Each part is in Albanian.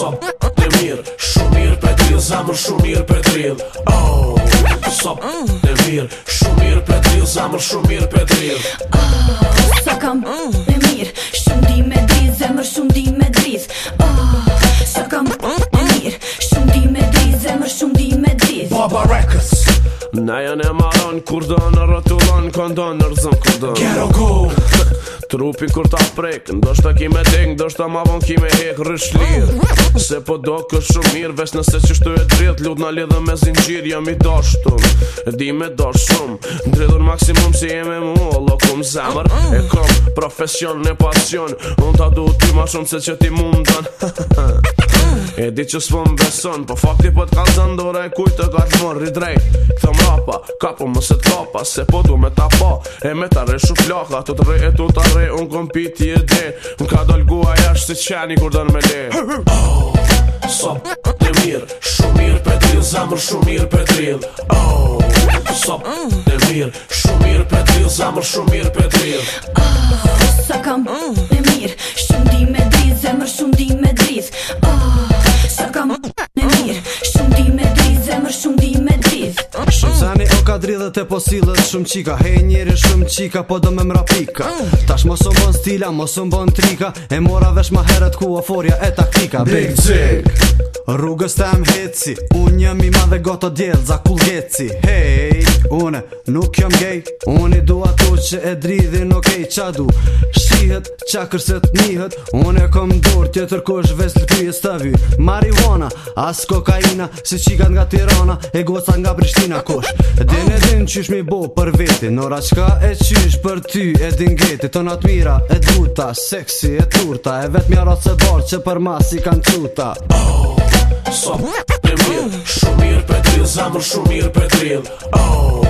sop të mirë Shumë mirë për t'il, zamër shumë mirë për t'il oh, Sop mm. të mirë Shumë mirë për t'il, zamër shumë mirë për t'il oh, Sop kam mm. të mirë Shumë di me driz, zemër shumë di me driz oh, mm. me driz, zemër shumë di me driz Baba Rekës Na janë e maron, kur do në rëtullon Kondon në rëzën kur do go Trupi kur ta prek Ndoshta shta ki me ting Ndo shta ma von ki me hek Rysh lirë Se po do kështë shumë mirë Ves nëse që shtu e drit Lut në lidhë me zingjir Jam i do Di me dosh shumë Ndridhur maksimum si jeme mu O lokum zemër E kom profesion e pasion Unë ta du ti ma shumë Se që ti mundan Ha ha ha E di që s'pëm beson Po fakti po t'kanë të ndore Kuj të ka të mërë rridrejt Këtë mrapa Kapo më se t'kapa Se po du me ta pa E me ta shu flaka Të të e tu ta rej Unë kom piti e dhe Më ka dolgua jashtë Si qeni kur dën me le Oh, so të mirë Shumë mirë petrin Zamër shumë mirë petrin Oh, so të mirë Shumë mirë petrin Zamër shumë mirë petrin Oh, so kam të mm. mirë Shumë di me Zemër shumë di me Oh, dhe të posilës shumë qika Hej njeri shumë qika, po do me mra pika Tash mos o bon stila, mos o bon trika E mora vesh ma heret ku oforja e taktika Big Jake Rrugës të më heci Unë jëmi ma dhe gota djelë Za kul geci Hej Une nuk jëm gej Unë i dua tu që e dridhin okej okay, Qa du Shihet Qa kërset njihet Unë e kom dur Tjetër tërkosh ves lëkyjes të vy Marihona As kokaina Si qikat nga Tirana E gosa nga Prishtina Kosh Din e din qysh mi bo për veti Nora qka e qysh për ty E din geti Tonat mira E dhuta Seksi e turta E vet mjarat se barë Që për mas kanë tuta oh. Sop e mirë Shumë mirë për tri Zamër shumë mirë për tri oh,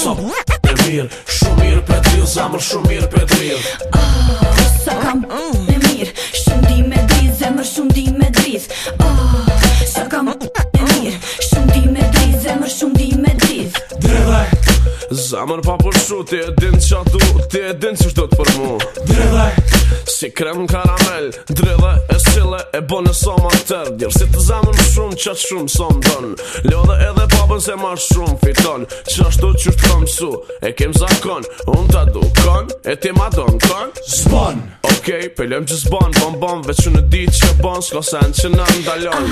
Sop e mirë Shumë mirë për tri Zamër shumë mirë për tri oh, Sop e mirë Shumë di me driz Zemër shumë di me driz oh, zamër pa përshu Ti e din që du, ti e din që shdo të për mu Drille Si krem karamel Drille e sile e bone sa ma tër Djerë si të zamër më shumë që atë shumë sa më dën Lodhe edhe papën se ma shumë fiton Që ashtu që shtë kam su E kem zakon Unë të du kon E ti ma donë kon Zbonë okay, pëllëm që s'bon, bon, bon, veç që në dit që bon, s'lo sen që në ndalon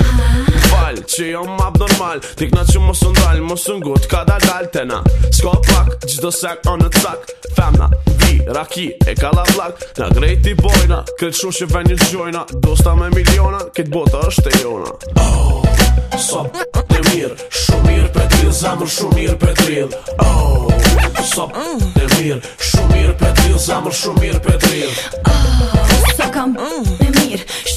Val, që jo m'ab normal, dikna që mos në ndal, mos në ngut, ka da dal tena S'ko pak, gjithdo sek, on në cak, femna, vi, raki, e ka la vlak Na grejti bojna, kretë shumë që venjë gjojna, dosta me miliona, këtë bota është e jona Oh, so, të mirë, shumë mirë për t'rill, zamër shumë mirë për t'rill Oh, sop mm. e Shumë mirë për dril, zamër shumë mirë për dril uh, ah, Sa kam mm. mirë,